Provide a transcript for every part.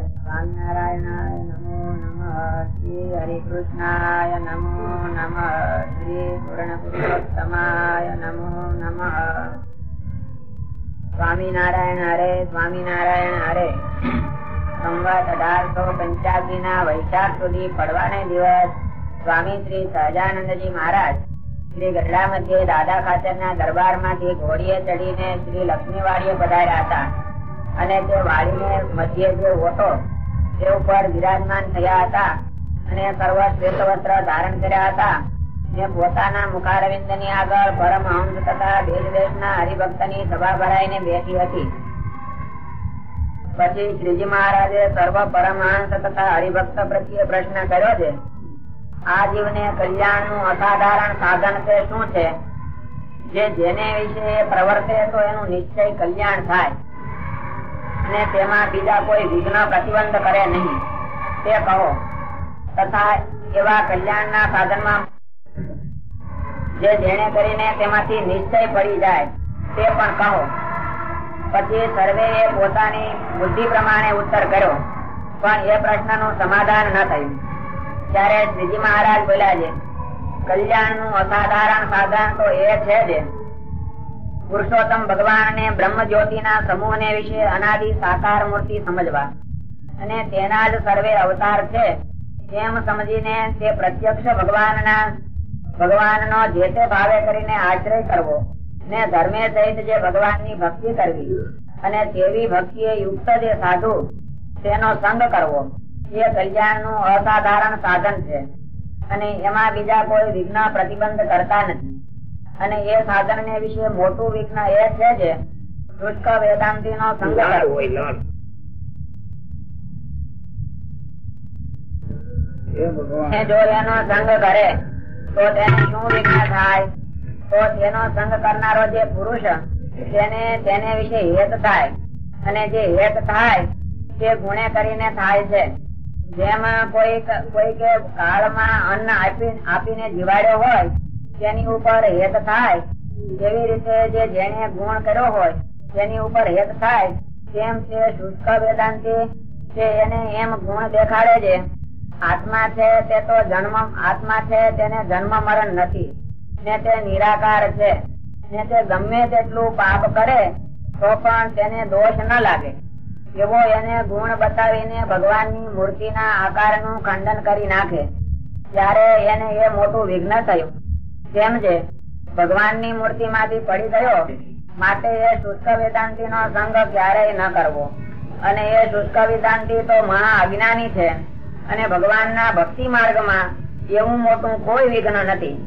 સ્વામિનારાયણાય નમો નમ શ્રી હરિકૃષ્ણાય નમો નમ શ્રી પૂર્ણ પુરુષોત્તમાય નમો નમ સ્વામિનારાયણ હરે સ્વામિનારાયણ હરે. સંવત અઢારસો પંચ્યાસી ના વૈશાખ સુધી પડવાને દિવસ સ્વામી શ્રી સહજાનંદજી મહારાજ શ્રી ગઢડા મધ્યે દાદા ખાચર ના દરબારમાંથી ઘોડીએ ચડીને શ્રી લક્ષ્મી વાડીએ પધાર્યા હતા. અને તે વાડીને મધ્ય જે ઓટો, તે ઉપર વિરાજમાન થયા હતા અને સર્વ શ્વેત વસ્ત્ર ધારણ કર્યા હતા. ને પોતાના મુખારવિંદની આગળ પરમહંસ તથા દેશ દેશ ના હરિભક્તની સભા ભરાઈને બેઠી હતી. પછી શ્રીજી મહારાજે સર્વ પરમહંસ તથા હરિભક્ત પ્રત્યે પ્રશ્ન કર્યો છે, આ જીવને કલ્યાણનું અસાધારણ સાધન તે શું છે? જે જેને વિશે પ્રવર્તે તો એનું નિશ્ચય કલ્યાણ થાય. અને તેમાં બીજા કોઈ વિઘ્ન પ્રતિબંધ કરે નહીં. તે કહો. તથા એવા કલ્યાણ ના સાધન જે જેને કરીને તેમાંથી નિશ્ચય પડી જાય, તે પણ કહો. પછી સર્વે પોતાની બુદ્ધિ પ્રમાણે ઉત્તર કર્યો. પણ એ પ્રશ્નનું સમાધાન ન થયું. ત્યારે શ્રીજી મહારાજ બોલ્યા છે કલ્યાણનું અસાધારણ સાધન તો એ છે જ. પુરુષોત્તમ ભગવાન ને બ્રહ્મ જ્યોતિ ના સમૂહ ને વિશે અનાદિ સાકાર મૂર્તિ સમજવા. અને તેના જ સર્વે અવતાર છે એમ સમજીને તે પ્રત્યક્ષ ભગવાન ના ભગવાન નો જે તે ભાવે કરીને આશ્રય કરવો. ને ધર્મે સહિત જે ભગવાનની ભક્તિ કરવી. અને તેવી ભક્તિ યુક્ત જે સાધુ, તેનો સંગ કરવો. એ કલ્યાણનું અસાધારણ સાધન છે. અને એમાં બીજા કોઈ વિઘ્ન પ્રતિબંધ કરતા નથી. અને એ સાધન ને વિશે મોટું વિઘ્ન એ છે જે શુષ્ક વેદાંતિ નો જો એનો સંગ કરે તો તેને શું વિઘ્ન થાય? તો તેનો સંગ કરનારો જે પુરુષ તેને તેને વિશે હેત થાય. અને જે હેત થાય તે ગુણે કરીને થાય છે. જેમાં કોઈ કોઈ કે કાળમાં અન્ન આપી આપીને જીવાડ્યો હોય તેની ઉપર હેત થાય, એવી રીતે જે જેને ગુણ કર્યો હોય તેની ઉપર હેત થાય, તેમ છે શુષ્ક વેદાંતિ તે એને એમ ગુણ દેખાડે છે. આત્મા છે તે તો જન્મ, આત્મા છે તેને જન્મ મરણ નથી, ને તે નિરાકાર છે, ને તે ગમે તેટલું પાપ કરે, તો પણ તેને દોષ ન લાગે. એવો એને ગુણ બતાવીને ભગવાનની મૂર્તિના આકારનું ખંડન કરી નાખે. ત્યારે એને એ મોટું વિઘ્ન થયું કેમ છે? મૂર્તિ માંથી પડી ગયો માટે એ શુષ્ક વેદાંતિ નો સંગ ક્યારેય ન કરવો. અને એ શુષ્ક વેદાંતિ તો મહા અજ્ઞાની છે. અને ભગવાનના ભક્તિ માર્ગમાં એવું મોટું કોઈ વિઘ્ન નથી.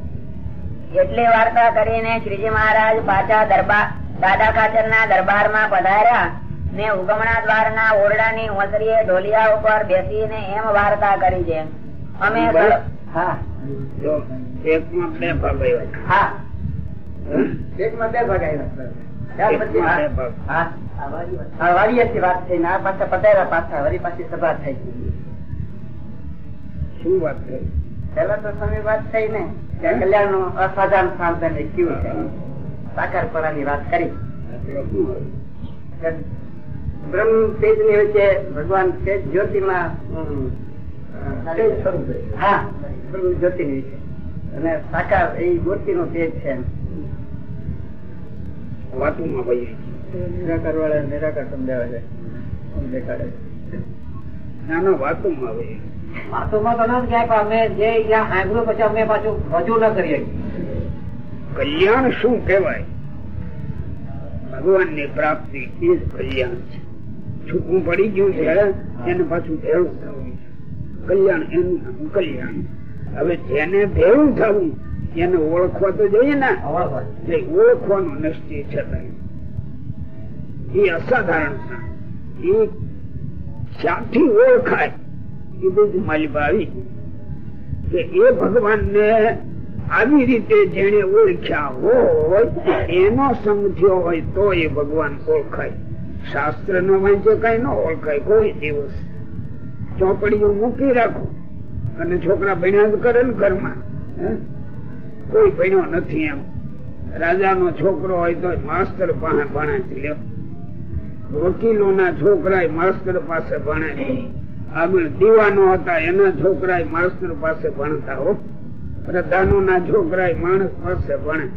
એટલી વાર્તા કરીને શ્રીજી મહારાજ પાછા દરબાર દાદા ખાચર ના દરબારમાં પધાર્યા ને ઉગમણા દ્વાર ના ઓરડા ની ઓસરીએ ઢોલિયા ઉપર બેસીને એમ વાર્તા કરી છે. અમે હા. જો એકમાં બે ભાગ આવ્યા હા. એકમાં બે ભાગ આવ્યા. ત્યાર પછી એકમાં બે હા. ભાગ. હા આ વાડીએથી વાત થઈ ને આ પાછા પધાર્યા પાછા વળી પાછી સભા થઈ. શું વાત કરી પેલા તો સમય વાત થઈ ને કે કલ્યાણનું અસાધારણ સાધન કેવું છે? વાત કરી. બ્રહ્મ તેજની વચ્ચે ભગવાન તેજ તેજ સ્વરૂપે. હા બ્રહ્મ જ્યોતિ ની વિશે અને સાકાર એ મૂર્તિ નો તેજ છે. વાતોમાં ભાઈ નિરાકાર વાળા નિરાકાર સમજાવે છે દેખાડે નાનો વાતોમાં ભાઈ વાતોમાં તો નથી ક્યાંય પણ અમે જે ત્યાં સાંભળ્યું પછી અમે પાછું રજૂ ન કરીએ. કલ્યાણ શું કહેવાય? ભગવાનની પ્રાપ્તિ એ જ કલ્યાણ છે. છૂટું પડી ગયું છે એને પાછું ભેળું થવું કલ્યાણ એનું કલ્યાણ. હવે જેને ભેળું થવું એને ઓળખવા તો જોઈએ ને. જે ઓળખવાનો નિશ્ચય છે એ અસાધારણ છે. એ ક્યાંથી ઓળખાય? એ બધું મારી આવી. કે એ ભગવાન ને આવી રીતે જેને ઓળખ્યા હોય એનો સંગ થયો હોય તો એ ભગવાન ઓળખાય. શાસ્ત્ર નો વાંચે કઈ ન ઓળખાય. કોઈ દિવસ ચોપડીઓ મૂકી રાખો. અને છોકરા ભણ્યા જ કરે ને ઘરમાં. કોઈ ભણ્યો નથી એમ. રાજા નો છોકરો હોય તો માસ્તર પાસે ભણે જ લ્યો. વકીલો ના છોકરા માસ્તર પાસે ભણે આગળ દીવાનો હતા, એના છોકરા માસ્તર પાસે ભણતા હો. પ્રધાનો ના છોકરા માણસ પાસે ભણે.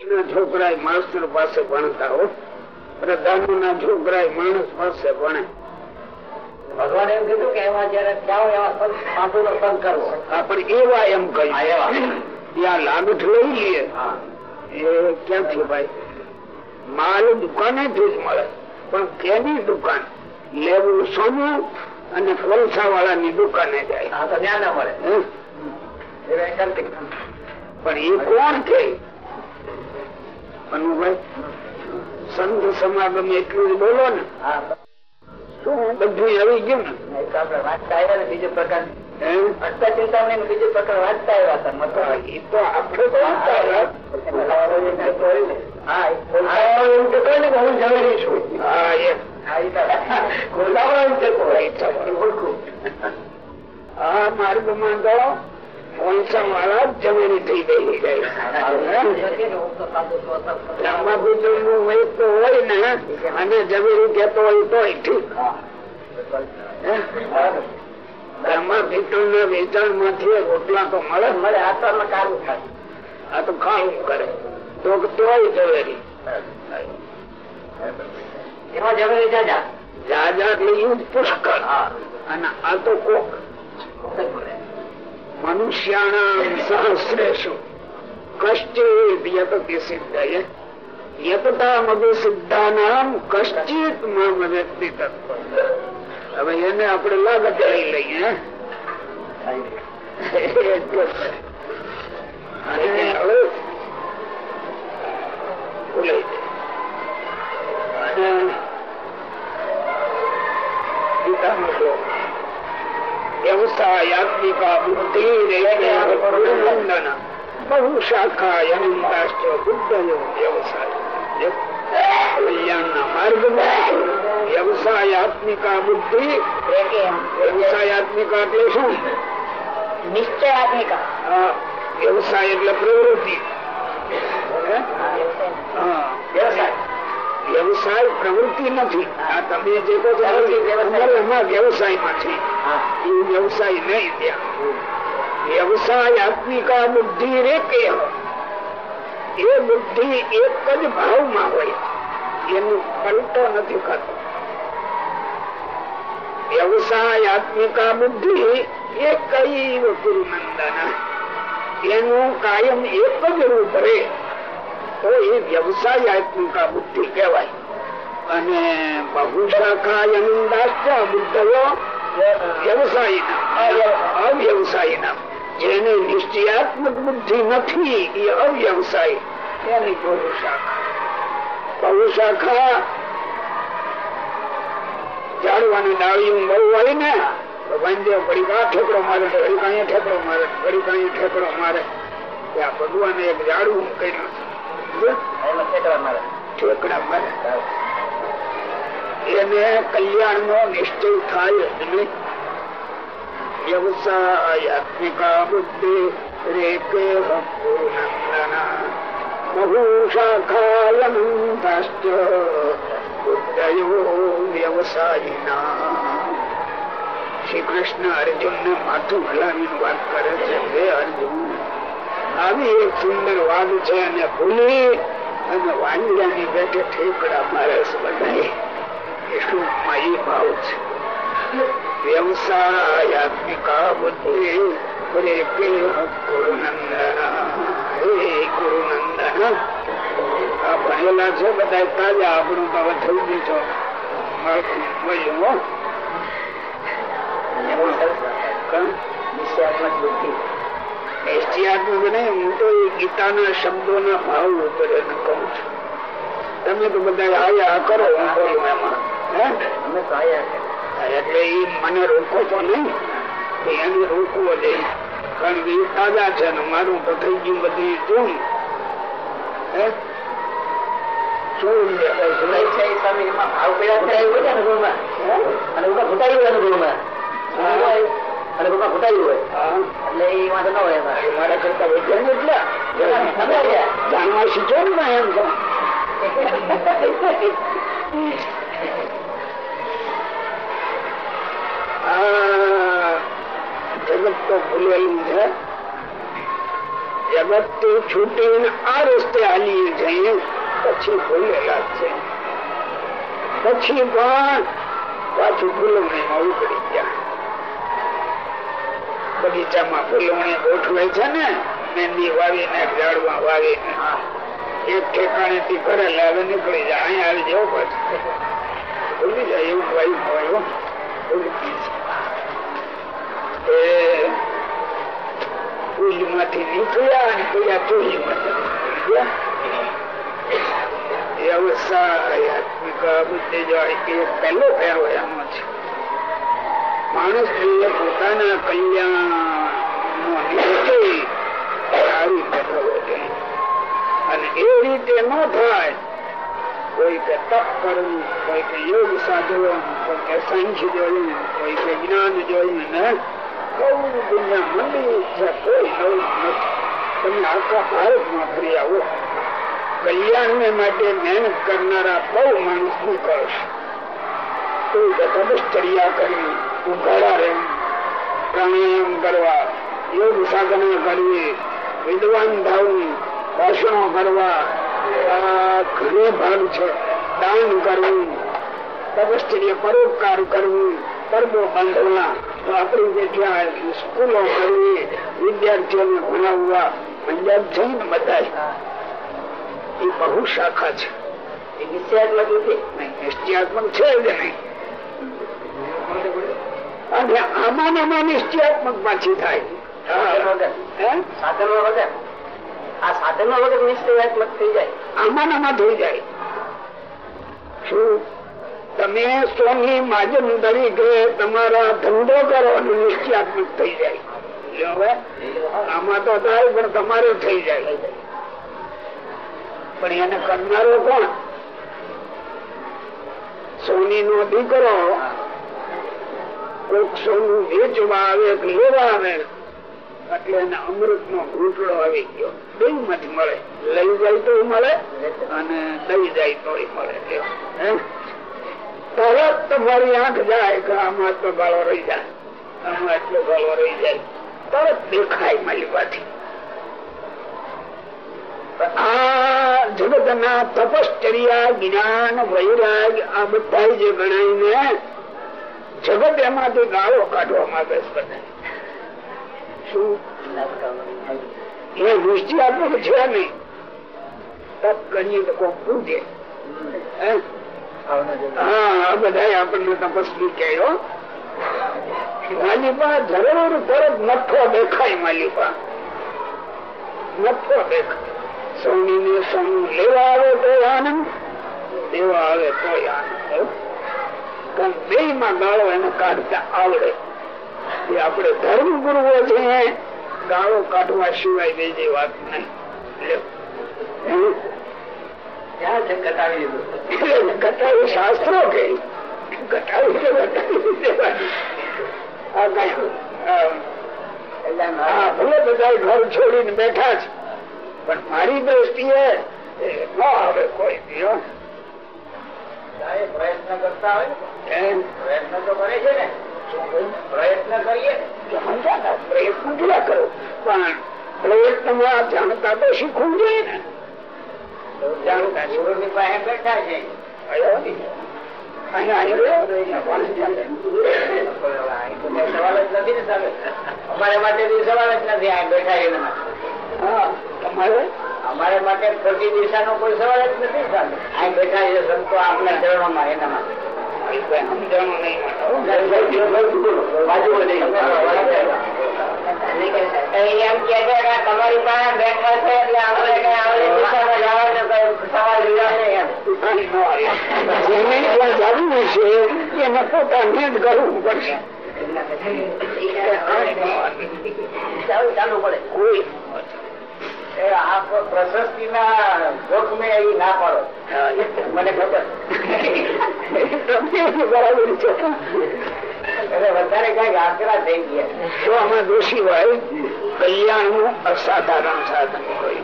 એના છોકરા માસ્તર પાસે ભણતા હો. પ્રધાનો ના છોકરા માણસ પાસે ભણે. ભગવાન એમ કીધું કે એમાં જયારે જાઓ એવા સાધુ નો સંગ કરવો. આપણે એવા એમ એવા. કહ્યું ત્યાં લાગઠ લઈ લઈએ. એ ક્યાંથી ભાઈ? માલ દુકાને થી જ મળે પણ કેની દુકાન? લેવું સોનું અને કોલસા વાળા ની દુકાને જાય ત્યાં ના મળે. પણ એ કોણ કે? અનુભાઈ સંત સમાગમ એટલું જ બોલો ને. શું બધું આવી ગયું ને વાંચતા આવ્યા ને બીજો પ્રકાર હે? વાંચતા ચિંતામણી નો બીજો પ્રકાર વાંચતા આવ્યા હતા મતલબ એ તો આપણે તો વાંચતા હતા. હા હા એમ ને કે હું છું હા એમ કહેતો હોય. એ ઓળખું. આ માર્ગમાં તો કોલસા વાળા જ થઈ ગઈ જાય લાંબા ગુજરનું વય તો હોય ને અને ઝવેરી કહેતો હોય તો ઠીક. લાંબા પીતળ ના વેચાણમાંથી રોટલા તો મળે. મળે આત્મામાં કાઢવું થાય આ તો ખાવું કરે. તો તોય ઝવેરી એમાં ઝવેરી જાજા. જાજા એટલે યુદ્ધ પુષ્કળ. અને આ તો કોક. મનુષ્યાણામ સહસ્રેશુ કશ્ચિત યતતિ સિદ્ધયે સિદ્ધાનામ કશ્ચિત વ્યક્તિ તત્વ હવે એને આપણે લાગત લઈ લઈએ અને હવે વ્યવસાયાત્મિકા બુદ્ધિ બહુ શાખાયંતાશ્ચ બુદ્ધયો વ્યવસાય કલ્યાણના માર્ગમાં વ્યવસાયાત્મિકા બુદ્ધિ વ્યવસાયાત્મિકા એટલે શું નિશ્ચયાત્મિકા વ્યવસાય એટલે પ્રવૃત્તિ હા વ્યવસાય વ્યવસાય પ્રવૃત્તિ નથી. આ તમે જે કહો છો અમારે એમાં વ્યવસાયમાં છે. એ વ્યવસાય નહીં ત્યાં. વ્યવસાયાત્મિકા બુદ્ધિ રે કે એ બુદ્ધિ એક જ ભાવમાં હોય. એનું પલટો નથી ખાતો વ્યવસાયાત્મિકા બુદ્ધિ એ કઈ ગુરુનંદન. એનું કાયમ એક જ રૂપ રે. એ વ્યવસાયાત્મિકા બુદ્ધિ કહેવાય. અને બહુશાખાયનંદાશ્ચ બુદ્ધયો વ્યવસાયી અવ્યવસાયી જેને નિશ્ચયાત્મક બુદ્ધિ નથી, એ અવ્યવસાય. એની બહુશાખા બહુશાખા ઝાડવાની ડાળીઓ બહુ હોય ને ભાઈ ઘડી કા ઠેકડો મારે ઘડી કાંઈ ઠેકડો મારે ઘડી કાંઈ ઠેકડો મારે. ત્યાં ભગવાને એક ઝાડવું કર્યું મારે ઠેકડા એને કલ્યાણ નો નિશ્ચય થાય વ્યવસાયાત્મિકા બુદ્ધિ શ્રી કૃષ્ણ અર્જુન ને માથું હલાવીને વાત કરે છે અર્જુન આવી એક સુંદર વાદ છે અને ભૂલી અને વાંડિયાની બેઠે ઠેકડા મારે બનાવી એટલું માયી ભાવ છે. વ્યવસાયાત્મિકા બુદ્ધિ હરે કે ગુરુનંદન. હે ગુરુનંદન. આ ભણેલા છે બધા તાજા આપણું તો હવે થઈ મળ્યું હો કાં? નિશ્ચયાત્મક બુદ્ધિ નિશ્ચયાત્મક નહીં હું તો એ ગીતાના શબ્દોના ભાવ ઉપર એને કહું છું. તમે તો બધા આયા કરો હું બોલું એમાં હે? અમે તો આયા એટલે એ મને રોકો તો નહીં એને રોકવો જોઈએ કારણ કે એ તાજા છે ને મારું તો થઈ ગયું. બધી જૂન હે? ભાવ અનુભવમાં અને ઊભા ઘૂંટાયું અનુભવમાં અને ઊભા ફૂટાયું હોય. એટલે એ વાંધો ન હોય. મારા કરતા વૈજ્ઞાનિક એટલે જાણવા શીખો ને એમ તો. જગત તો ભૂલેલું છે. જગતથી છૂટીને આ રસ્તે હાલી જઈએ પછી ભૂલેલા છે. પછી પણ પાછું ફૂલવણીમાં ઉપડી ગયા. બગીચામાં ફૂલવણી ગોઠવે છે ને મહેંદી વાવીને ઝાડવા વાવીને એક ઠેકાણે થી ઘરે લાવે, નીકળી જાય. અહીંયા આવી જવું પાછું. ભૂલી જાય એવું વાયુ હોય નીકળ્યા અને પેલા ફૂલમાં એ અવસ્થા આધ્યાત્મિક બુદ્ધિ જો પહેલો ફેરો છે. માણસ એ પોતાના કલ્યાણ સારી રીતે અને એ રીતે ન થાય કે તપ કરવું, કોઈ કે યોગ સાધવું, કોઈ કે સાંખ્ય જોયું કે જ્ઞાન જોયું ને બહુ દુનિયા મંદી છે, કોઈ નવું નથી. તમે આખા ભારતમાં ફરી આવો. કલ્યાણ માટે મહેનત કરનારા બહુ માણસ નીકળશે કોઈ તપશ્ચર્યા કરવી ઉઘાડા પ્રાણાયામ કરવા યોગ સાધના કરવી વિદ્વાન થવું ભાષણો કરવા ઘણો ભાગ છે. દાન કરવું તપશ્ચર્ય પરોપકાર કરવું પરબો બાંધવા આપણી જગ્યા સ્કૂલો કરવી વિદ્યાર્થીઓને ભણાવવા પંજાબ છે ને બધા એ બહુ શાખા છે. એ નિશ્ચયાત્મક નથી? નિશ્ચયાત્મક છે જ નહીં. અને આમાં આમાં નિશ્ચયાત્મક પાછી થાય. સાધનો વગર. આ સાધનો વગર નિશ્ચયાત્મક થઈ જાય. આમાં આમાં થઈ જાય. શું? તમે સોની માજન તરીકે તમારા ધંધો કરો નિશ્ચયાત્મક થઈ જાય? આમાં તો થાય પણ તમારે થઈ જાય. પણ એને કરનારો કોણ? સોની નો દીકરો. કોક સોનું વેચવા આવે લેવા આવે એટલે એને અમૃત નો ઘૂંટડો આવી ગયો. બે માંથી મળે. લઈ જાય તો મળે, અને દઈ જાય તો મળે? તરત તમારી આંખ જાય કે આમાં તો ગાળો રહી જાય. આમાં એટલો ગાળો રહી જાય. તરત દેખાય પાછી આ જગત ના તપશ્ચર્યા, જ્ઞાન, વૈરાગ, આ બધા જે ગણાય ને જગત એમાંથી ગાળો કાઢવા માંગે શું? એ નિશ્ચયાત્મક છે નહીં. તપ કરીએ તો કોઈ પૂજે હા? આ બધા આપણને તપસ્વી કહ્યો. માલિપા જરૂર તરત નફો દેખાય માલિપા. નફો દેખાય. સૌની ને સૌ લેવા આવે તો આનંદ, દેવા આવે તો આનંદ. કારણ બે માં ગાળો એને કાઢતા આવડે. એ આપણે ધર્મ ગુરુઓ છે ગાળો કાઢવા સિવાય બીજી વાત નહીં. કટાવી શાસ્ત્રો કે કઈ, ઘર છોડીને બેઠા છે પણ મારી દ્રષ્ટિએ એ ન આવે કોઈ દી, હો. સાહેબ પ્રયત્ન કરતા હોય પ્રયત્ન તો કરે છે ને. પ્રયત્ન કરીએ. સમજાતા પ્રયત્ન કરો. પણ જાણતા તો શીખવું જોઈએ ને. જાણતા શીખવું. ગુરુની પાસે બેઠા છે. સવાલ જ નથી ને સાહેબ. અમારે માટે સવાલ જ નથી. આ બેઠા એના માટે હા તમારે? અમારે માટે ખોટી દિશાનો કોઈ સવાલ જ નથી સાહેબ. આ બેઠા છે સંતો આપણા ચરણોમાં એના માટે તમારી પાસે બેઠા છે એટલે ત્યાં જાવું છે એને પોતાને જ કરવું પડશે કોઈ પ્રશસ્તિ ના જોખમે એ ના પાડો. મને ખબર. બરાબર છે વધારે કંઈક આકરા થઈ ગયા. તો આમાં દોષી હોય કલ્યાણનું અસાધારણ સાધન હોય.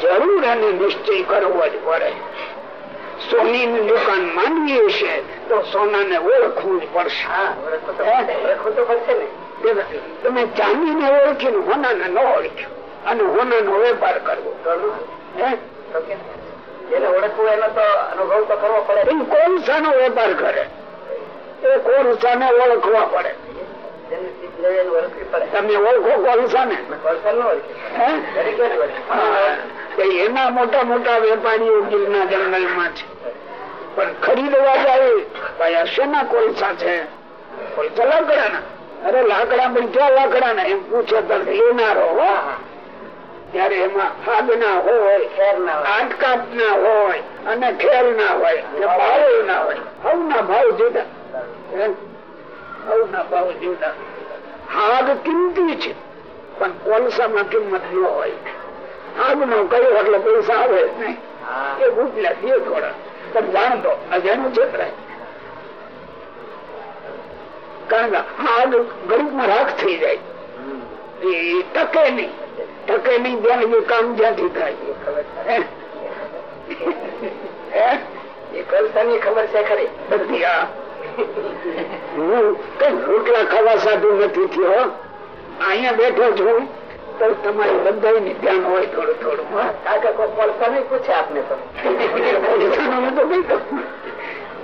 જરૂર અને નિશ્ચય કરવો જ પડે. સોની ની દુકાન માંડવી છે તો સોના ને ઓળખવું જ પડશે. ને. તમે ચાંદી ને ઓળખીને હોના ને ન ઓળખ્યું. અને હોના નો વેપાર કરવો. ઓળખવું એનો તો અનુભવ તો કરવો પડે. કોલસા વેપાર કરે? એ કોલસા ને ઓળખવા પડે? તમે ઓળખો કોલસા ને કોલસા ન ઓળખી હે? દરેક ને ઓળખી. હા, તો એના મોટા મોટા વેપારીઓ ગીરના જંગલમાં છે. પણ ખરીદવા જાય ભાઈ શેના કોલસા છે? કોલસા લાકડાના. અરે લાકડા પણ ક્યાં લાકડાના? એમ પૂછે તો લેનારો હો. ત્યારે એમાં ખાગ ના હોય. ખેર ના હોય. અને ખેર ના હોય કે ભાવ ના હોય. હવ ના ભાવ જુદા. હવ ના ભાવ જુદા. હાગ કિંમતી છે પણ કોલસામાં કિંમત ન હોય. હાગ નો કયો એટલે પૈસા આવે નહીં. એ ઉપલા દે થોડા. પણ જાણતો અજાણું છેતરાય કારણ કે આગ ગરીબમાં રાખ થઈ જાય. એ ટકે નહીં. ટકે નહીં ત્યાં એ કામ જ્યાંથી થાય? હે? એ કોલસાની ખબર છે ખરી. બધી આ. હું કઈ રોટલા ખાવા સાધુ નથી થયો. અહીંયા બેઠો છું. તો તમારી બધા ધ્યાન હોય થોડું થોડું કોઈ નહીં પૂછે આપને તો.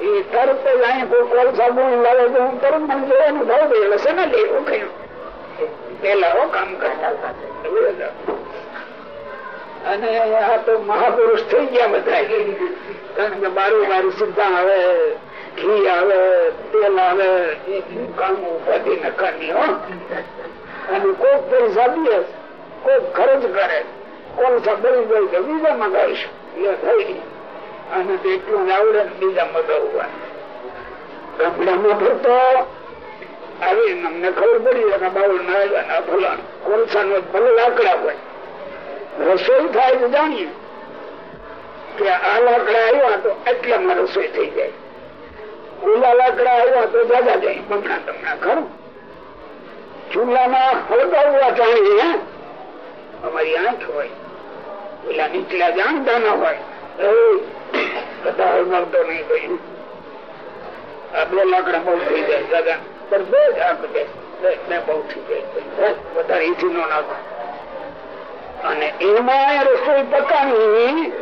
એ તરત અહીંયા કોઈ કોલસા બોલ લાવે તો હું તરત મને જોવાનું ભાવ ગયેલો છે ને લેવું કયું પેલા કામ કરતા અને આ તો મહાપુરુષ થઈ ગયા બધા. કારણ કે બારું બારું સીધા આવે, ઘી આવે, તેલ આવે કામ ઉપાધિ નકારની હો. અને કોક પૈસા દે, કોક ખર્ચ કરે કોલસા બળી જાય તો બીજા મગાવીશ. અને એટલું આવડે બીજા મગાવવા ગામડામાં ફરતો આવી અમને ખબર પડી એના બાવળ ના આવ્યા ના ફલાણ કોલસા નો ભલે લાકડા હોય. રસોઈ થાય તો જાણીએ કે આ લાકડા આવ્યા તો એટલામાં રસોઈ થઈ જાય. ઓલા લાકડા આવ્યા તો દાદા જાય, બમણા તમણા ખરું ચૂલામાં હળગાવવા જાણીએ? અમારી આંખ હોય, ઓલા નીચલા જાણતા ના હોય બધા હળગાવતો નહીં કહ્યું આ બે લાકડા બહુ થઈ જાય દાદા પણ બહુ અને એમાં રસોઈ પકાવી.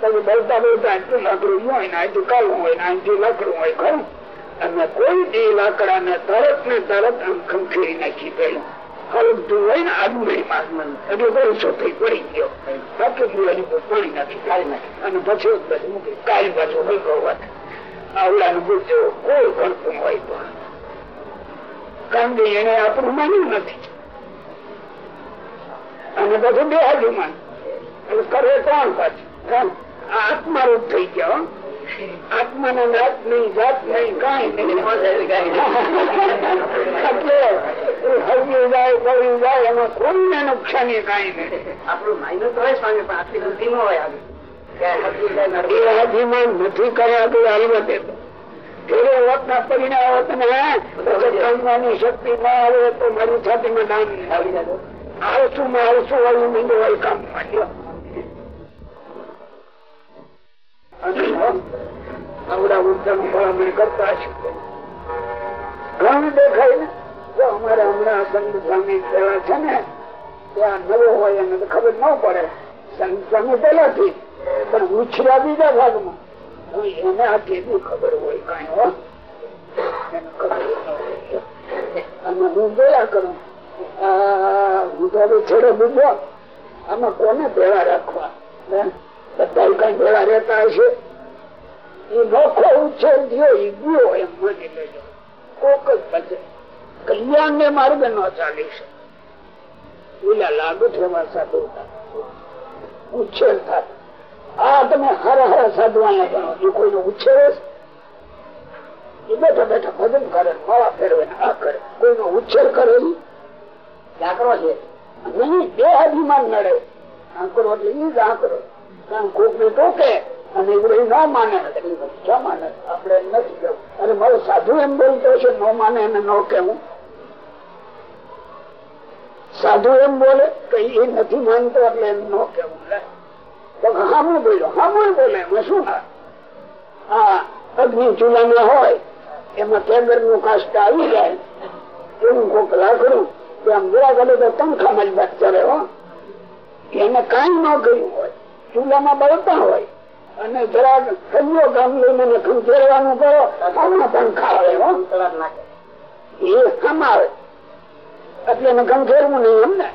પછી બોલતા બોલતા આટલું લાકડું હોય ને આટલું કાળું હોય ને આટલું લાકડું હોય, ખરું? અને કોઈ બી લાકડા ને તરત ને તરત આમ ખંખેરી નાખી પેલું હલકતું હોય ને આદમણીમાં એટલે કોલસો થઈ પડી ગયો. બાકી દિવાળી પર પાણી નાખી અને પછી બાજુ બાજુ હલકો વાત. આવડા ને કોઈ ગણતું હોય તો. કારણ કે એને આપણું માન્યું નથી. અને બધું બે હાજુ માન એટલે કરે કોણ પાછું? આત્મારૂપ થઈ ગયો આત્મા ને નાત નહીં જાત નહીં કઈ જાય પડી જાય એમાં કોઈને નુકસાની કઈ નહીં. આપણું માઇનસ તો હોય સ્વામી પણ આટલી બુદ્ધિ ન હોય આવી નથી કર્યા તો આવી તેરે ના અમારે હમણાં સંત સ્વામી પેલા છે ને, ત્યાં નવો હોય એને ખબર ન પડે. સંત સ્વામી પેલાથી પણ ઉછર્યા બીજા ભાગમાં. એને આ કેટલી ખબર હોય કઈ આમાં કોને ભેળા રાખવા? કઈ ભેળા રહેતા હશે? એ નોખો ઉછેર થયો, એ ગયો એમ માની લેજો. કોક જ બચે કલ્યાણ ને માર્ગ ન ચાલી શકે. ઓલા લાગુ થવા સાધુ ઉછેર થાય. આ તમે હર હર સાધુ અહીંયા ગણો એ કોઈનો એ બેઠા બેઠા ભજન કરે માળા ફેરવે આ કરે. કોઈનો ઉછેર કરે ઈ? છે? નહીં, બે અભિમાન નડે. આંકરો એટલે ઈ જ કારણ કોક ને ટોકે અને એવડે ન માને. ક્યાં માને. આપણે નથી કેવું. અને મારો સાધુ એમ બોલતો છે, ન માને એને ન કેવું. સાધુ એમ બોલે કે એ નથી માનતો એટલે એમ ન કેવું. તો હામું બોલ્યો, હામું બોલે, એમાં શું આ અગ્નિ ચૂલામાં હોય, એમાં કેન્દ્રનું કાસ્ટ આવી જાય, એવું કોક કે આમ જરા કરે તો પંખામાં જ વાત ચડે હો. એને કઈ ન કર્યું હોય, ચૂલામાં બળતા હોય, અને જરા કયો કામ લઈને એને ખંખેરવાનું કરો હમણાં પંખા આવે, હો. એ સમાવે એટલે એને ખંખેરવું નહીં, એમ ને?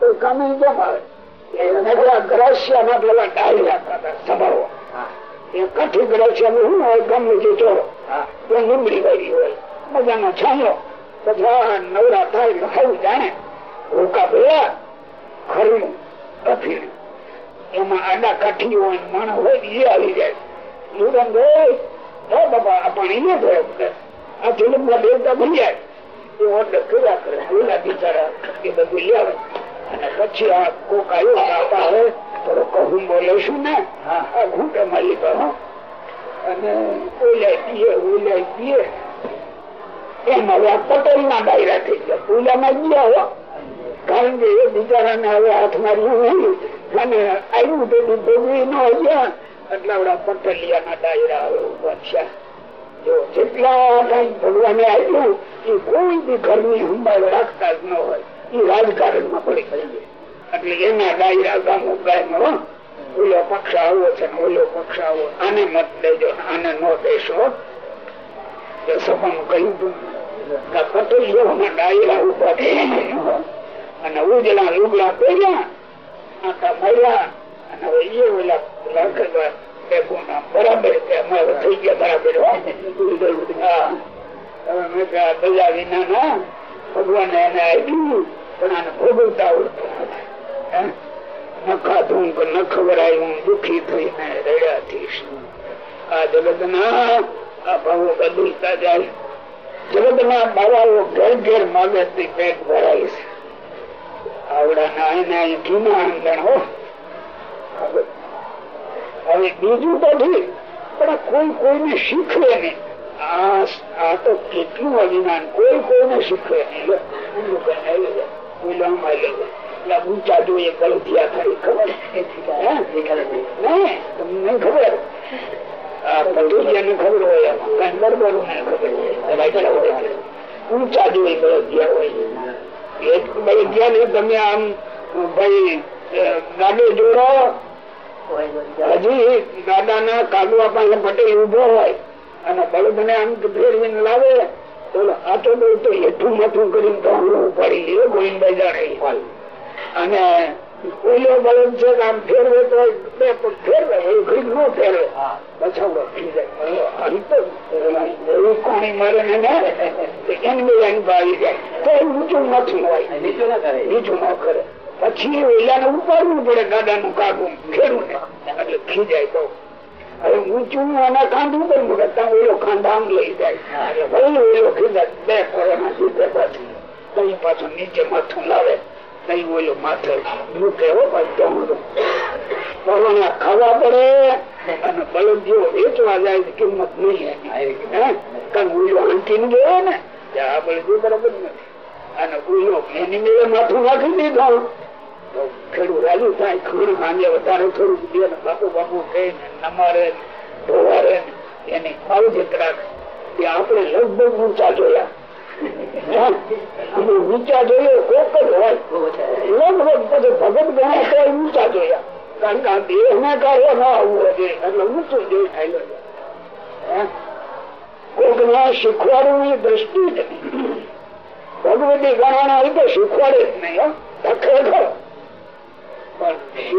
તો કામે કેમ આવે એને પેલા ગ્રાસ્યાના પેલા ડાયરા એ કઠી ગ્રાસ્યા શું હોય ગમે તે ચોરો એ લીમડી વાળી હોય. મજાનો છાંયો પછી નવરા થાય એટલે જાણે. ભૂકા પેલા ખરું અફીણ એમાં આડા કાઠી હોય માણસ હોય એ આવી જાય. લુરંગ હોય બાબા આ પાણી ને થાય આ ચુલમના દેવતા બની જાય એ ઓર્ડર કર્યા કરે બિચારા એ બધું લે અને પછી આ કોક આવ્યો કાપા હવે થોડો કહું બોલે શું ને. આ ઘૂંટે માલિક અને ઓલાય પીએ ઓલાય પીએ. એમ હવે આ પટેલ ના ડાયરા થઈ ગયા. ઓલામાં ગયા હો. કારણ કે એ બિચારાને હવે હાથ માર્યું નહીં અને આવ્યું તો ભોગવી ન ગયા. એટલે આપડા પટેલિયા ના ડાયરા હવે ઊભા થયા. જો જેટલા કઈ ભગવાને આવ્યું એ કોઈ બી ઘરની સંભાળ રાખતા જ ન હોય. એ રાજકારણમાં પડી ગઈ એટલે એના ડાયરા ગામો ગાયમાં ઓલો પક્ષ આવો છે ઓલો પક્ષ આવો. આને મત દેજો. આને ન દેશો. સભામાં કહ્યું હતું ભગવાન એને આપ્યું. આવડા ના એના હવે બીજું તો ઠીક પણ કોઈ કોઈને શીખવે નહીં. આ તો કેટલું અભિમાન કોઈ કોઈને શીખવે નહીં. ઊંચા જોઈએ ગળથિયા હોય એક તમે આમ, ભાઈ ગાડો જોડો. હજી દાદા ના કાગવા પાસે પટેલ ઊભો હોય. અને બળદ ને આમ ફેરવીને લાવે. તો આટો તો હેઠું માથું કરીને તો ઉપાડી લે ગોવિંદભાઈ જાણે. અને ઓલો બળદ છે આમ ફેરવે તો બે પગ ફેરવે એવું ઘડીક ન ફેરવે. પછાવડો થઈ જાય. કોણી મારે ને એની બે એની આવી જાય. તો ઊંચું નથી હોય. નીચું ના કરે. નીચું ન કરે. પછી ઓલાને ઉપાડવું પડે ગાડા નું કાગું. ફેરવું ને એટલે ખીજાય તો હવે ઊંચું અને કાંધ ઉપર મૂકે ઓલો કાંધ આમ લઈ જાય. ભાઈ ઓલો ખીજાય બે કોરોના સીધે પાછું. કઈ પાછું નીચે માથું લાવે. કઈ ઓલો માથે મૂકે હો પાછું ખાવા પડે અને બળદ વેચવા જાય કિંમત નહીં કારણ ઓલો આંટીને ગયો ને આ બળદ બરાબર નથી. અને ઓલો એની મેળે માથું નાખી દીધું. ખેડૂત રાજી થાય ખીણ માંગે વધારે થોડું દે બાપુ બાપુ કહીને નમારે ધોવારે એની માવજત રાખ. એ આપણે લગભગ ઊંચા જોયા. ભગત તો ઊંચા જોયા. કારણ કે ના કાર્ય એ દ્રષ્ટિ ભગવતી ગણાણા હોય તો શીખવાડે જ નહીં ખરેખર પણ એ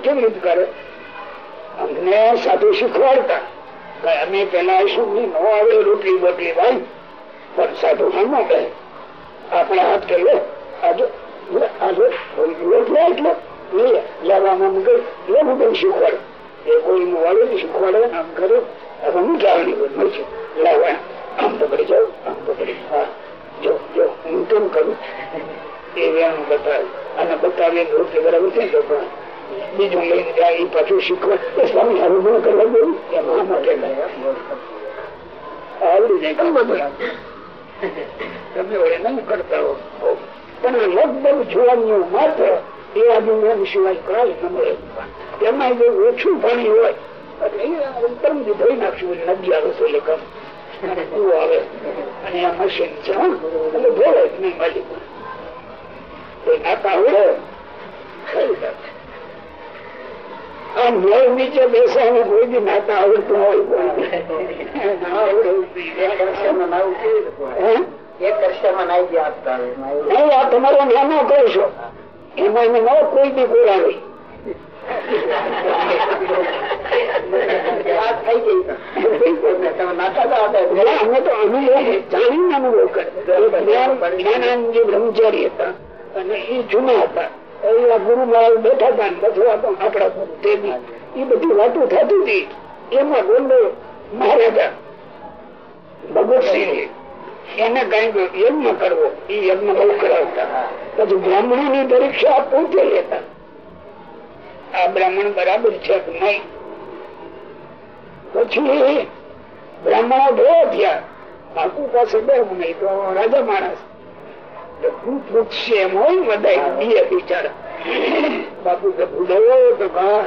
કેવી રીતે આવે રોટલી શીખવાડે? આમ કરે હવે હું જાણની બધું લાવવા આમ પકડી જાઉં આમ પકડી હા. હું કેમ કરું? એ વેણું બતાવ્યું અને બતાવે રોટલી બરાબર થઈ તો પણ બીજું લઈને જાય, એ પાછું શીખવા. એ સ્વામી મને કરવા ગયું. એમાં માટે આવડી જાય કઈ બધું. તમે વડે ન કરતા હો. પણ લગભગ જોવાનું માત્ર એ આજુ મેં સિવાય કરાય ન મળે. એમાં જો ઓછું પાણી હોય, એટલે એ અંતરમથી ધોઈ નાખશું નદી આવે છે એટલે અને કુવો આવે. અને નહીં તો નીચે બેસવાનું કોઈ બી નાતા આવડતું હોય. કોઈ આ તમારો નાનો કહેશો એમાં ન કોઈ દી બોલાવી અમે તો અમે જાણીને અનુભવ કરે બ્રહ્મચારી હતા. અને એ જૂના હતા. એ ગુરુ મહારાજ બેઠા હતા પછી આપણા તે બધી વાતો થતી હતી. એમાં બોલો મહારાજા ભગવતસિંહ એને કંઈક યજ્ઞ કરવો, એ યજ્ઞ બહુ કરાવતા. પછી બ્રાહ્મણો ની પરીક્ષા પોતે લેતા. આ બ્રાહ્મણ બરાબર છે કે નહીં? પછી બ્રાહ્મણો બહુ થયા. બાપુ પાસે બે નહીં, તો રાજા માણસ. તો એમ હોય બધા, બીએ બિચારા. બાપુ કે ભૂલો તો ભા,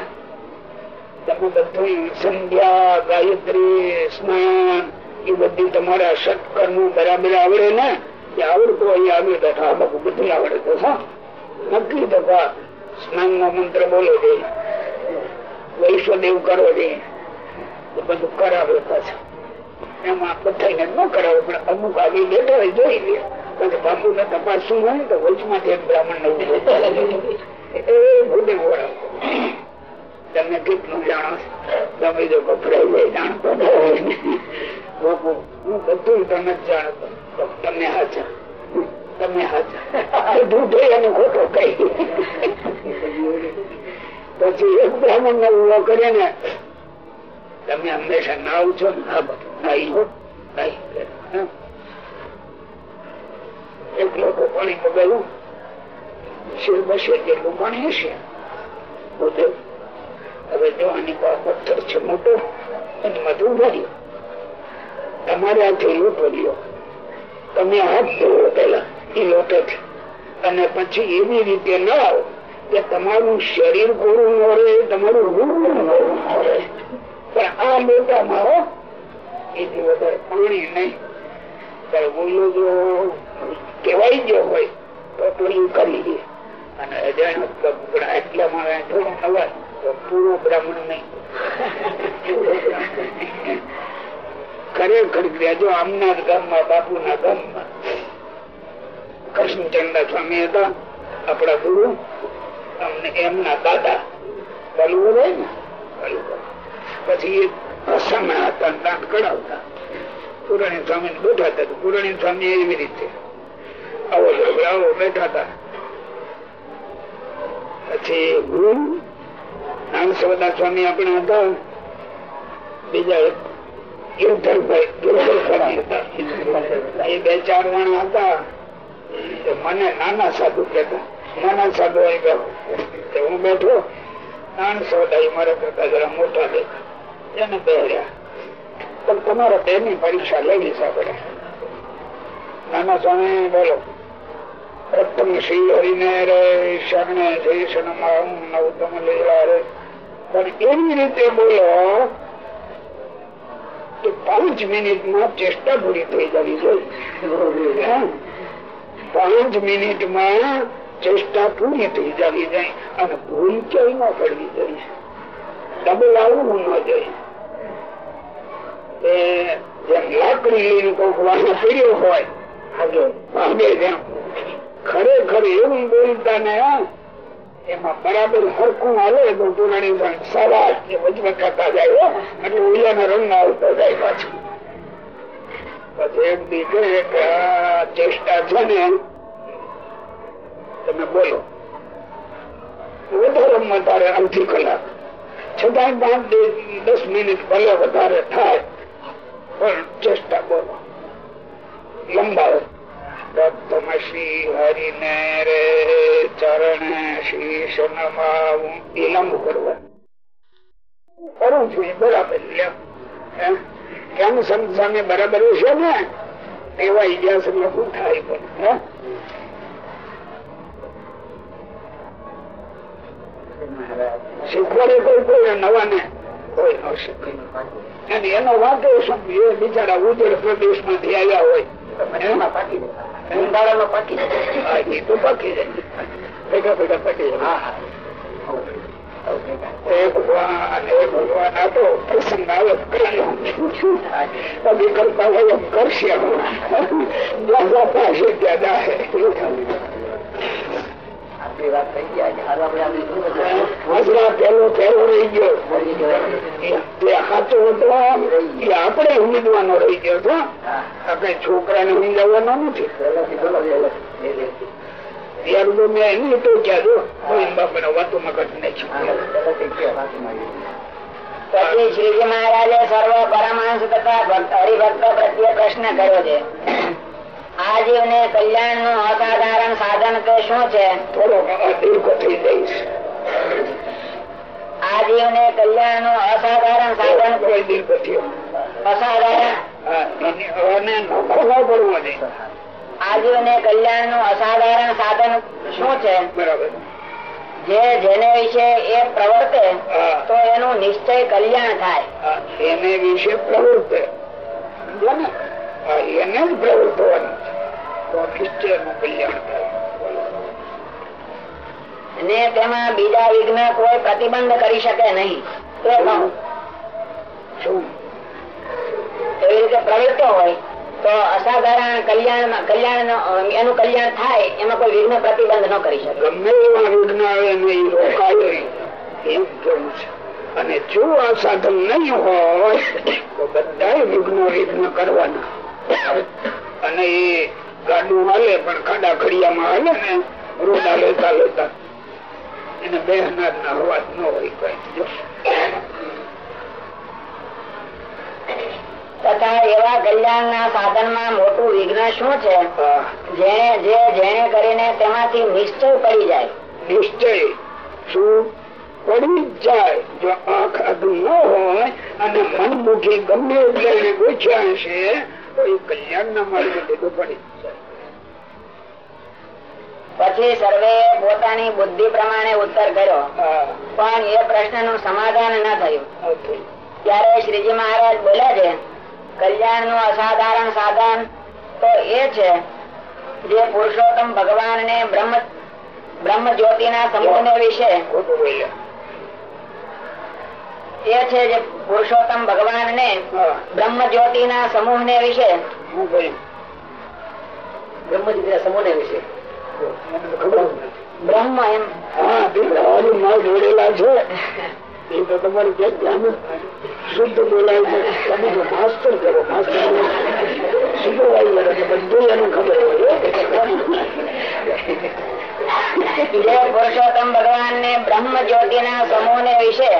તમે બધું સંધ્યા, ગાયત્રી, સ્નાન, એ બધી તમારા સત્કર્મ બરાબર આવડે ને, એ આવડતું અહીં આવી બેઠા. બાપુ બધું આવડે તો હા. નક્કી તો સ્નાન નો મંત્ર બોલો છે. વૈશ્વદેવ કરો છે. એ બધું કરાવે પાછું. પછી એક બ્રાહ્મણ ને તમે જાણતો. બાપુ, હું તમે જાણતો. તમે થઈ અને પછી એક બ્રાહ્મણ ને ઊભો કરે ને તમે હંમેશા ને પથ્થર છે તમારે આ લોટો લ્યો. તમે હાથ ધોવો પેલા એ લોટોથી અને પછી એવી રીતે ન આવો કે તમારું શરીર કોરું ન તમારું રૂ ન પણ આ લોટામાં મારો એથી વધારે પાણી નહીં. બોલો જો કેવાય ગયો હોય તો પેલું કરી દે અને અજાણ એટલા મારે થોડું નવાય તો પૂરો બ્રાહ્મણ નહીં. ખરેખર જો આમના ગામમાં, બાપુના ગામમાં. કૃષ્ણચંદ્ર સ્વામી હતા, આપણા ગુરુ, અમને એમના દાદા બલવું રહે ને. પછી એ હતા દાંત કઢાવતા. પુરાણી સ્વામી બેઠા હતા પુરાણી સ્વામી એવી રીતે. આવો આવો, બેઠા હતા. પછી હું નાગસવદા સ્વામી આપણે હતા. બીજા એક એ મારા કરતા જરા મોટા એને પહેર્યા પણ તમારે બેની પરીક્ષા લેવી છે નાના સ્વામી, બોલો. રત્તમ શ્રી હરિને ચેષ્ટા પૂરી થઈ જવી જોઈએ. પાંચ મિનિટમાં ચેષ્ટા પૂરી થઈ જવી જાય અને ભૂલ ક્યાંય ન પડવી જોઈએ. ડબલ આવવું ન જોઈએ. ખરેખર એવું બોલતા ને એમાં બરાબર હરખું હાલે તો પુરાણી પણ સારા કે જાય. એટલે ઉલિયાના રંગ ના જાય પાછું. પછી એમ બી કે ચેષ્ટા છે ને, તમે બોલો. વધારે તારે અડધી કલાક. છતાં પાંચ દસ મિનિટ ભલે વધારે થાય પણ ચેષ્ટા બોલો. લંબાવો. તમસી હરિને રે, ચરણ શીશ નમાવું એ લાંબુ કરવા. કરું છું એ બરાબર કેમ સંત સામે બરાબર છે ને? એવા ઇતિહાસ લખું થાય પણ? શીખવાડે કોઈ કોઈ નવા ને કોઈ ન શીખે. અને એનો વાંકે શું? એ બિચારા ઉજળ પ્રદેશમાંથી આવ્યા હોય. હા, એ તો પાકી જાય. ભેગા ભેગા પટી જાય. એક ભગવાન એક ભગવાન આ તો પ્રસંગ આવે હોય એમ કરશે. જ્યાં જતા ત્યાં જાહે હાજરા પેલો પેલો રહી ગયો. તે સાચો હતો એ આપણે ઉમેદવાનો રહી ગયો છો આપણે છોકરાને સમજાવવાનો નથી. ત્યાર તો મેં એની તો ક્યાં બાપાને વાતોમાં કટ નહીં પછી શ્રીજી મહારાજે સર્વ પરમાંશ તથા હરિભક્તો પ્રત્યે પ્રશ્ન કર્યો છે. આ જીવને કલ્યાણનું અસાધારણ સાધન કે શું છે? આ જીવ જીવને કલ્યાણનું અસાધારણ સાધન અસાધારણ? નખો ન કલ્યાણનું અસાધારણ સાધન શું છે? બરાબર. જે જેને વિશે એ પ્રવર્તે તો એનું નિશ્ચય કલ્યાણ થાય. એને વિશે પ્રવૃત્તે એને જ પ્રવૃત્તવાનું અને તેમાં બીજા વિઘ્ન કોઈ પ્રતિબંધ કરી શકે નહીં. પ્રવૃત્તો હોય, તો અસાધારણ કલ્યાણ કલ્યાણ એનું કલ્યાણ થાય, એમાં કોઈ વિઘ્ન પ્રતિબંધ ન કરી શકે. એવા. કેવું છે? અને જો આ સાધન નહીં હોય, તો બધા વિઘ્નો વિઘ્ન કરવાના. અને એ ગાડું હાલે પણ ખાડા ખડિયામાં હાલે ને રોડા લેતા લેતા. એને બે અનાજ ના અવાજ ન હોય કઈ. તથા એવા કલ્યાણ ના સાધનમાં મોટું વિઘ્ન શું છે? જે જેને કરીને તેમાંથી નિશ્ચય પડી જાય. નિશ્ચય. શું? પડી જાય. જો આંખ આધું ન હોય અને મન મુખી ગમે એટલે ગોચ્યા હશે તો એ કલ્યાણ ના માર્ગે લીધું પડી. પછી સર્વે પોતાની બુદ્ધિ પ્રમાણે ઉત્તર કર્યો. પણ એ પ્રશ્નનું સમાધાન ન થયું. ત્યારે શ્રીજી મહારાજ બોલ્યા છે કલ્યાણનું અસાધારણ સાધન તો એ છે જે પુરુષોત્તમ ભગવાન ને બ્રહ્મ બ્રહ્મ જ્યોતિ ના સમૂહ વિશે એ છે જે પુરુષોત્તમ ભગવાન ને બ્રહ્મ જ્યોતિ ના સમૂહ ને વિશે બ્રહ્મ જ્યોતિ ના સમૂહ ને વિશે? બ્રહ્મ એમ. હા, તે હવારી માં જોડેલા છે. એ તો તમારે ક્યાંક ધ્યાન શુદ્ધ બોલાય છે. તમે તો માસ્ટર કરો માસ્ટર સુપરવાઇઝર એટલે બધું એને ખબર હોય પુરુષોત્તમ ભગવાન ને બ્રહ્મ જ્યોતિ ના સમૂહ ને વિશે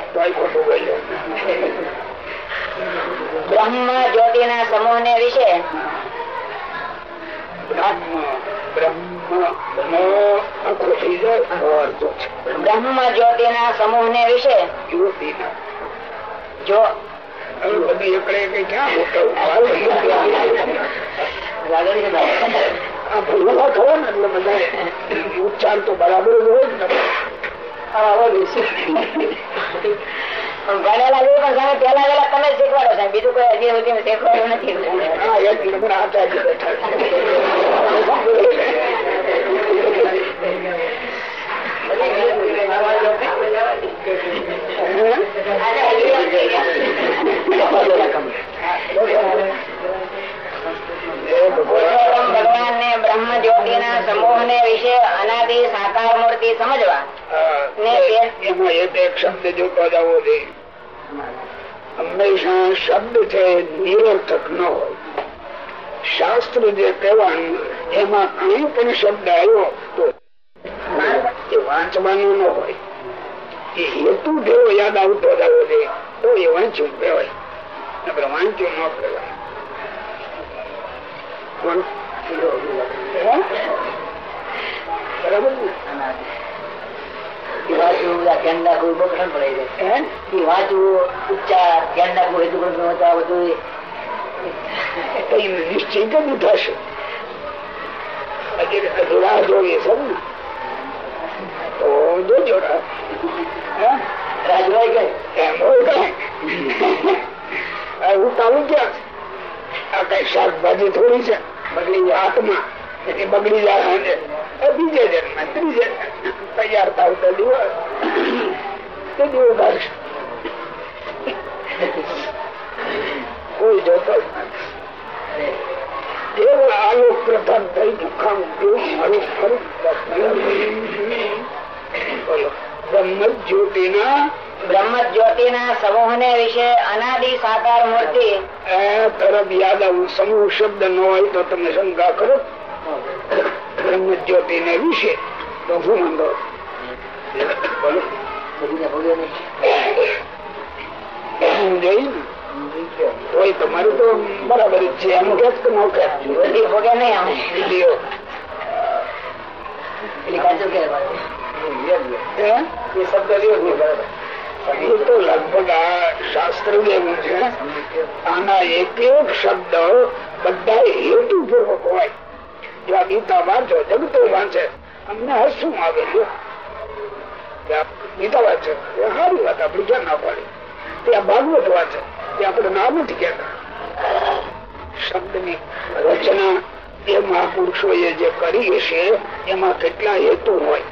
બ્રહ્મ જ્યોતિ ના સમૂહ ને વિશે બ્રહ્મ બ્રહ્મ આખો થઈ જાય બ્રહ્મ જ્યોતિ ના સમૂહ ને વિશે? જો. બધા ઉચ્ચાર તો બરાબર જ હોય ને. ભણેલા જેવું પણ પેલા વેલા તમે શીખવાડો સાહેબ બીજું કોઈ હજી સુધી શીખવાડ્યું નથી. આચાર્ય બેઠા પુરુષોત્તમ ભગવાન ને બ્રહ્મ જ્યોતિ ના સમૂહ ને વિશે અનાદિ સાકાર મૂર્તિ સમજવા એમાં એક એક શબ્દ જોતો જવો જોઈએ હંમેશા શબ્દ છે નિરર્થક ન હોય. શાસ્ત્ર જે કહેવાનું એમાં કઈ પણ શબ્દ આવ્યો તો એ વાંચવાનો ન હોય. એ હેતુ જેવો યાદ આવતો જવો જોઈએ તો એ વાંચ્યું કહેવાય. વાંચ્યું ન કહેવાય. કોણ? હે? બરાબર ને? એ વાંચવું ધ્યાન રાખવું બહુ કઠણ પડે છે હે? એ વાંચવું ઉચ્ચાર ધ્યાન રાખવું હેતુ પ્રશ્ન વાંચવા બધું તો એને નિશ્ચય કદી થશે રાહ જોઈએ છે ને તો જોજો રાજભાઈ કઈ એમ કાંઈ? આ ક્યાં? આ કઈ થોડી છે, બગડી હાથમાં એ બગડી જાય બીજે જન્મ, ત્રીજે તૈયાર થાવ તો દિવસ, તે દિવસ કાઢશે. કોઈ જોતો જ નથી એવો આલોક પ્રથમ બોલો બ્રહ્મ જ્યોતિના બ્રહ્મ જ્યોતિ ના સમૂહ ને વિશે અનાદિ સાકાર મૂર્તિ. તરત યાદ આવું સમૂહ શબ્દ ન હોય તો તમે શંકા કરો. બ્રહ્મ જ્યોતિ ને વિશે તો શું વાંધો તમારું તો બરાબર જ છે એમ કે નહીં શબ્દ તો લગભગ આ શાસ્ત્ર જેવું છે આના એક એક શબ્દ બધા હેતુપૂર્વક હોય. જો આ ગીતા વાંચો, જગતો વાંચે, અમને હસવું આવે ગીતા વાંચે સારી વાત આપડે ક્યાં ના પાડી? ત્યાં ભાગવત વાંચે, તે આપણે નામ જ કહેતા. શબ્દની રચના એ મહાપુરુષોએ જે કરી હશે, એમાં કેટલા હેતુ હોય.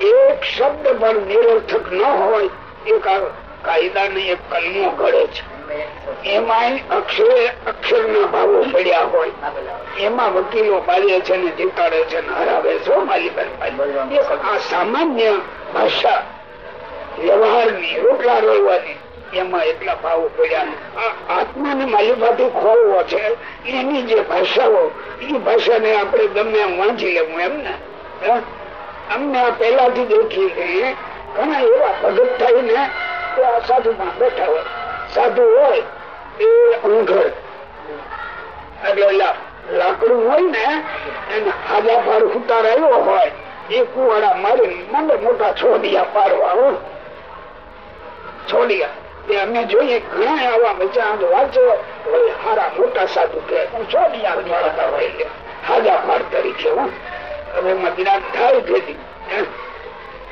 એક શબ્દ પણ નિરર્થક ન હોય, એ કાયદાની એક કલમો ઘડે છે. એમાં અક્ષરે અક્ષર ના ભાવો પડ્યા હોય. એમાં વકીલો પાડે છે ને જીતાડે છે ને હરાવે છે. એક આ સામાન્ય ભાષા, વ્યવહારની, રોટલા રોવાની, એમાં એટલા ભાવો પડ્યા આ આત્માને માલિકાથી ખોલવો છે. એની જે ભાષાઓ એ ભાષાને આપણે ગમે એમ વાંચી લેવું એમ ને? અમને આ પેલાથી દેખી ગઈ ઘણા એવા ભગત થાય ને તે આ સાધુમાં બેઠા હોય. સાધુ હોય એ અંઘર એટલે લાકડું હોય ને, એને આજા પાર ઉતાર હોય, એ કુવાડા મારી મને મોટા છોડિયા પાડવા, હો. છોડિયા અમે જોઈએ ઘણા આવા બચા વાંચો હારા મોટા સાધુ કે છોડિયા. હાજા પાર તરીકે, હો. હવે મદિરા થાય ભેદી.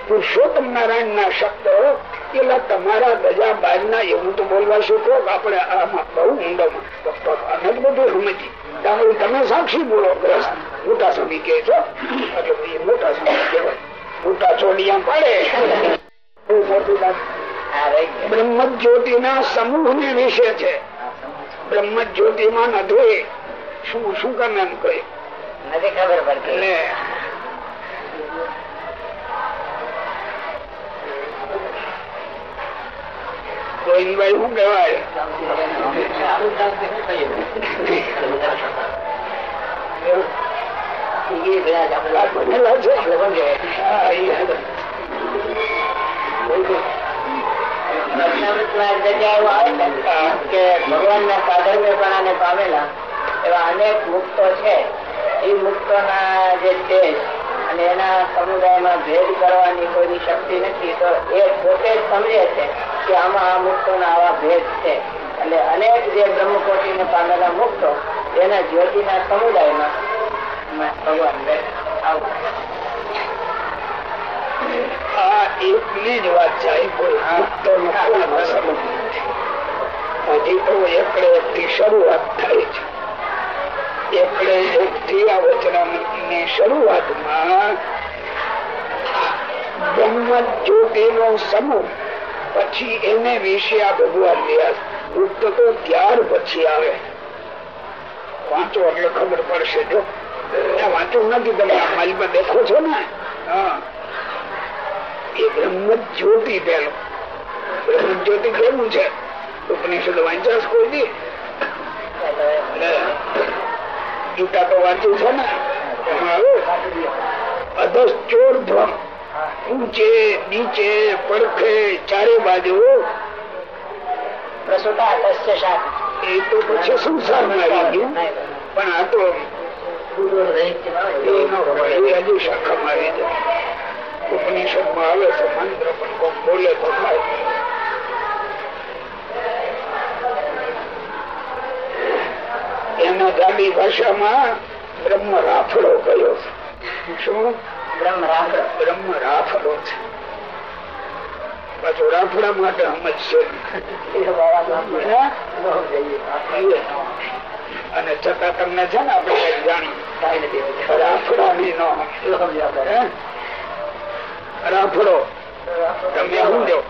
પુરુષોત્તમ નારાયણ ના શબ્દ પેલા તમારા ગજા ના એવું તો બોલવા શીખો આપણે આમાં બહુ ઊંડામાં બધું સમજી ત્યાં તમે સાક્ષી બોલો. મોટા સમી કે છો. એટલે મોટા સમી કહેવાય. મોટા છોડિયા પાડે. બ્રહ્મ જ્યોતિ ના સમૂહ ને વિશે છે. બ્રહ્મ જ્યોતિ માં નથી શું શું કામ એમ કહ્યું નથી ખબર પડતી. એટલે ગોવિંદભાઈ શું કહેવાય? આ બનેલા છે ને પણ સાધર્મ્યપણાને પામેલા એવા અનેક મુક્તો છે. એ મુક્તોના જે દેશ અને એના સમુદાયમાં ભેદ કરવાની કોઈની શક્તિ નથી તો એ પોતે જ સમજે છે કે આમાં આ મુક્તોના આવા ભેદ છે. એટલે અનેક જે બ્રહ્મકોટીને પામેલા મુક્તો એના જ્યોતિના સમુદાયમાં ભગવાન આ એકની જ વાત જાય કોઈ મુક્તો તો એકડે શરૂઆત થાય છે. એકડે એકથી આ વચનામૃતની શરૂઆતમાં બ્રહ્મ જ્યોતિ નો સમૂહ, પછી એને વિશે આ ભગવાન વ્યાસ મુક્ત તો ત્યાર પછી આવે. વાંચો એટલે ખબર પડશે. જો વાંચવું નથી, તમે આ પર દેખો છો ને? એ બ્રહ્મ જ્યોતિ પેલો બ્રહ્મ જ્યોતિ કેવું છે? ઉપનિષદ વાંચાશ કોઈ દી? એટલે ગીતા તો વાંચું છે ને. અધસ ચોર અધશ્ચોર્ધ્વમ ઊંચે નીચે પડખે ચારે બાજુ. એ તો પછી સંસારમાં આવી ગયું. પણ આ તો હજુ શાખામાં આવી જાય. ઉપનિષદમાં આવે છે મંત્ર પણ બોલે તો થાય. એના ગાડી ભાષામાં બ્રહ્મ રાફડો કયો છે. શું? બ્રહ્મ રાફડો. છે. પાછું રાફડા માટે સમજશે? અને છતાં તમને છે ને આપણે કઈ જાણી રાફડા ની. નો? રાફડો. તમે સમજો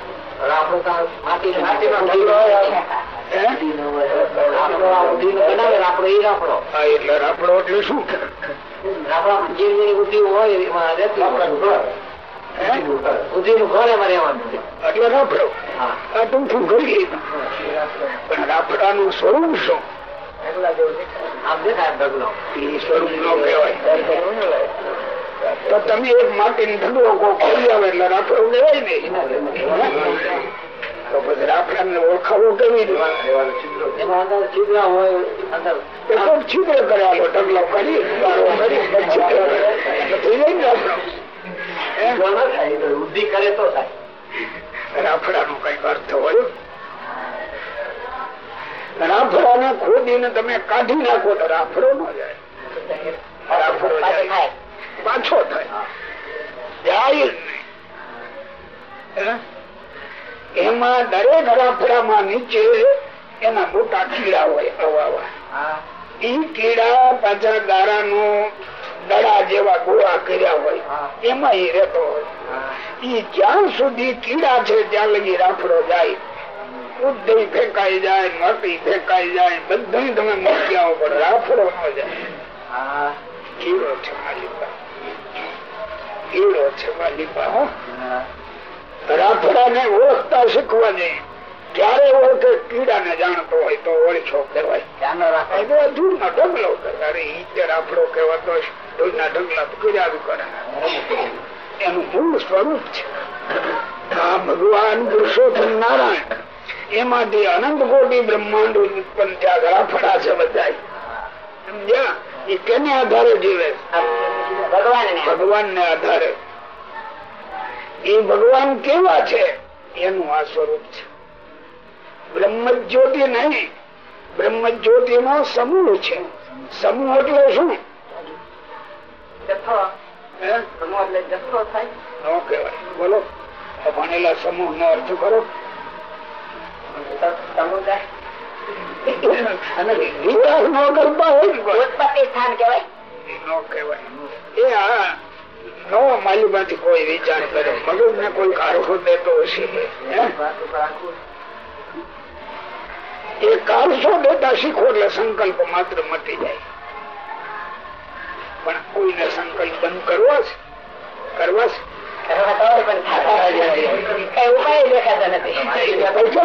રાફડા નું સ્વરૂપ શું સ્વરૂપ નો કહેવાય તો તમે એક માટીની ઢગલો કરી આવે એટલે રાપડો કહેવાય ને તો પછી રાફડા ને ઓળખાવો કેવી છિદ્ર. કરી કરી ને રાફડો હે? બુદ્ધિ કરે તો થાય. રાફડા નો કંઈક અર્થ હોય. રાફડા ને ખોદીને તમે કાઢી નાખો તો રાફડો નો જાય. રાફડો પાછો થાય. જાય જ નહીં? એમાં દરેક રાફડામાં નીચે એના મોટા કીડા હોય અવાવા ઈ કીડા પાછા ગારા નો દડા જેવા ગોળા કર્યા હોય એમાં એ રહેતો હોય. ઈ જ્યાં સુધી કીડા છે ત્યાં લગી રાફડો જાય. ઉદય ફેંકાઈ જાય મટી ફેંકાઈ જાય બધું તમે મૂકી આવો પણ રાફડો ન જાય. કીડો છે માલિકા કીડો છે માલિકા રાફડા ને ઓળખતા શીખવાની. ક્યારે ઓળખે કીડા ને જાણતો હોય તો ઓળખો કહેવાય. ધૂળ નો ઢગલો કરે. અરે ઈ તે રાફડો કહેવાતો ધૂળ ના ઢગલા કીડા કરે એનું મૂળ સ્વરૂપ છે. આ ભગવાન પુરુષોત્તમ નારાયણ. એમાંથી અનંત કોટી બ્રહ્માંડ ઉત્પન્ન થયા રાફડા છે બધા સમજ્યા? એ કેને આધારે જીવે? ભગવાન ને આધારે. એ ભગવાન કેવા છે? એનું આ સ્વરૂપ છે. બ્રહ્મ જ્યોતિ નહીં બ્રહ્મ જ્યોતિ નો સમૂહ છે. સમૂહ એટલે શું? સમૂહ એટલે જથ્થો થાય. ન કહેવાય. બોલો. ભણેલા સમૂહ નો અર્થ કરો સમુદાય. અને વિકાસ ન કરતા હોય ઉત્પત્તિ સ્થાન કહેવાય. એ આ નો માલિબાથી કોઈ વિચાર કરે. મગજ ને કોઈ કારખો દેતો હશે. એ કારસો દેતા શીખો એટલે સંકલ્પ માત્ર મટી જાય. પણ કોઈને સંકલ્પ બંધ કરવો છે? કરવા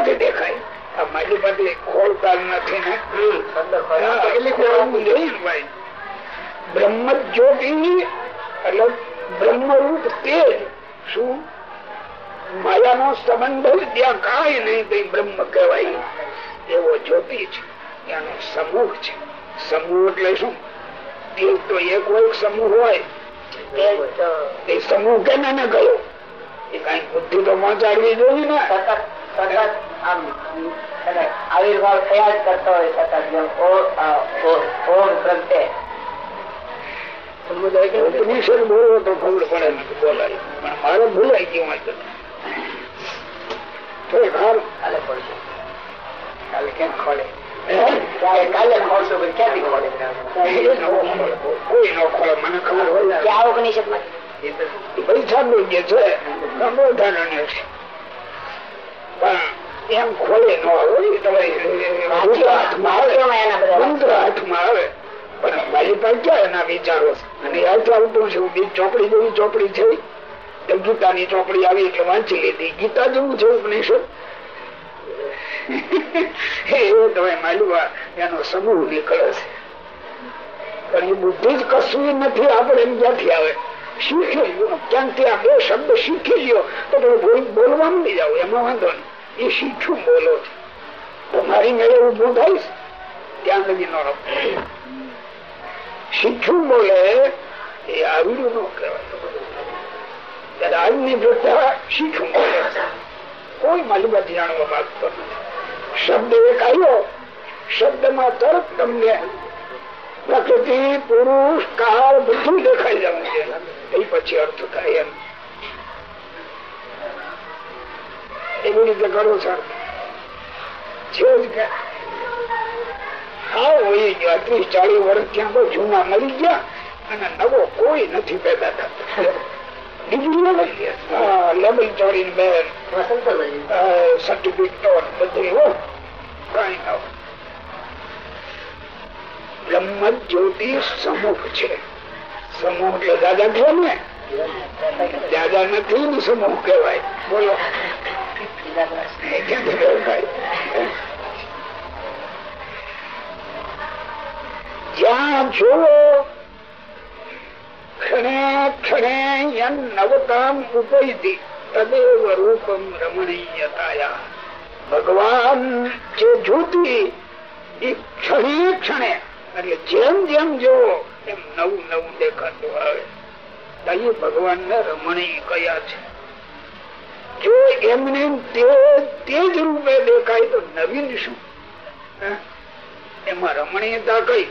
છે? દેખાય. મારી પાસે ખોલતા નથી ને? એટલે ખોલવું જોઈએ ને ભાઈ બ્રહ્મ જ્યોતિ એટલે બ્રહ્મરૂપ તેજ શું? માયાનો સંબંધ ત્યાં કાંઈ નહીં ભાઈ બ્રહ્મ કહેવાય. એવો જ્યોતિ છે, ત્યાંનો સમૂહ છે. સમૂહ એટલે શું? એક તો એક હોય, સમૂહ હોય. એ સમૂહ કેને ને ગયો એ કઈ બુદ્ધિ તો પહોંચાડવી જોઈએ ને. એને આવિર્ભાવ થયા જ કરતો હોય સતત ઓમ પ્રત્યે ઉપનિષદ બોલો તો ખબર પડે. બોલાય પણ મારે ભૂલાઈ ગયું હોય તો. હાલ. કાલે પડશે કાલે ખોલે? એમ ખોલે હાથમાં આવે. બુદ્ધિ જ કશું નથી આપણે એમ ક્યાંથી આવે? શીખી લ્યો. ક્યાંથી આ બે શબ્દ શીખી લ્યો તો તમે બોલ- બોલવામાં નહીં જાવ એમાં વાંધો નહીં. એ શીખ્યું બોલો તમારી મેળે ઉભું છે, ત્યાં લગી નો શીખ્યું બોલે એ આવડ્યું ન કહેવાય. આજની પ્રથા શીખ્યું બોલે કોઈ માલુબાથી જાણવા માંગતો નથી. શબ્દ એક આવ્યો. શબ્દમાં તરત તમને પ્રકૃતિ, પુરુષ, કાળ બધું દેખાઈ જવું છે. એ પછી અર્થ થાય એમ. એવી રીતે કરો સર છે જ હા હોય ત્રીસ ચાલીસ વર્ષ ત્યાં તો જૂના મરી ગયા અને નવો કોઈ નથી પેદા થતો. કઈ સમૂહ છે. સમૂહ દાદા કહો ને? નથી સમૂહ કહેવાય. બોલો. ક્યાંથી? જ્યાં જોવો ક્ષણે ક્ષણે નવતામ ઉપૈતિ, તદેવ રૂપમ રમણીયતાયા. ભગવાન જે જ્યોતિ, એ ક્ષણે ક્ષણે એટલે જેમ જેમ જોવો એમ નવું નવું દેખાતું આવે. તો ભગવાન ને રમણીય કયા છે? જો એમને તે જ રૂપે દેખાય તો નવીન શું? એમાં રમણીયતા કઈ?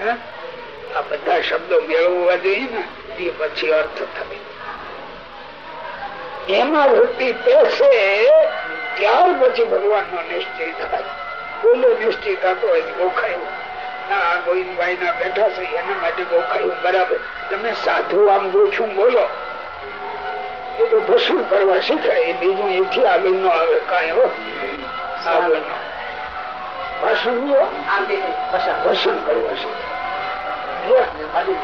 આ બધા શબ્દો મેળવવા જોઈએ ને એ પછી અર્થ થાય. એમાં વૃત્તિ પેસે ત્યાર પછી ભગવાન નો નિશ્ચય થાય. બોલો નિશ્ચય થતો હોય ગોખાયું. ના ગોવિંદભાઈ ના બેઠા છે એના માટે ગોખાયું બરાબર. તમે સાધુ આમ ગોછું બોલો. એ તો ભસું કરવા શીખાય એ બીજું એથી આગળ નો આવે કાંઈ હો. આગળ નો ભાષણ જો કરવો છે શીખાય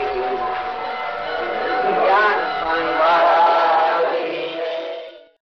જ્ઞાન